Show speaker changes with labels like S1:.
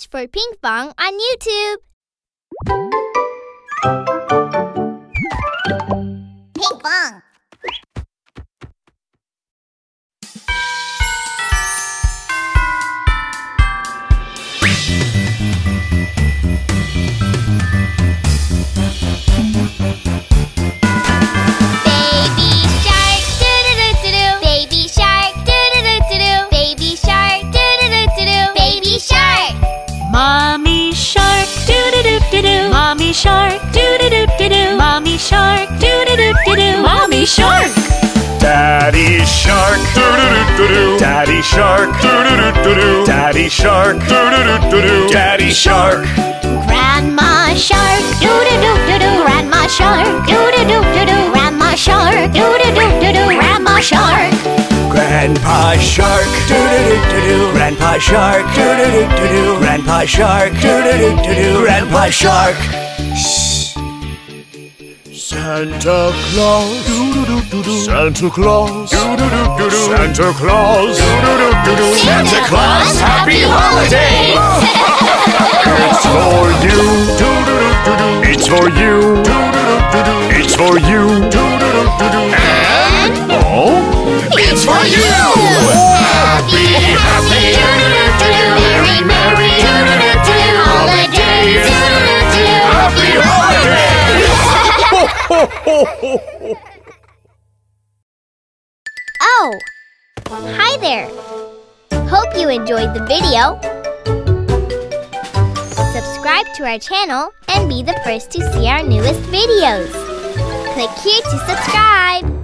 S1: Search for Pinkfong on YouTube.
S2: Pinkfong.
S1: Baby
S3: Mommy shark, doo doo doo doo doo. Mommy shark, doo doo doo doo doo. Mommy shark.
S4: Daddy shark, doo-doo-doo-doo-doo. Daddy shark, doo-doo-doo-doo-doo. Daddy shark, doo-doo-doo-doo-doo. Daddy shark.
S2: Grandma shark, doo doo doo doo doo. Grandma shark, doo doo doo doo doo. Grandma shark, doo doo doo doo doo. Grandma shark.
S4: Grandpa shark, doo-doo-doo-doo-doo. Grandpa shark, doo-doo-doo-doo-doo. Grandpa shark, doo-doo-doo-doo-doo. Grandpa shark. Santa Claus, Santa Claus, Santa Claus, Santa Claus, happy holiday! It's for you, it's for you, it's for you,
S1: Hi there! Hope you enjoyed the video. Subscribe to our channel and be the first to see our newest videos. Click here to subscribe.